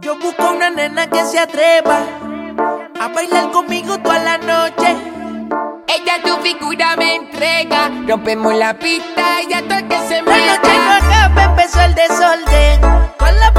Yo busco una nena que se atreva a bailar conmigo toda la noche. Ella tu figura me entrega, rompemos la pista y a todo que se me. Bueno, no acaba, empezó el desorden. Con la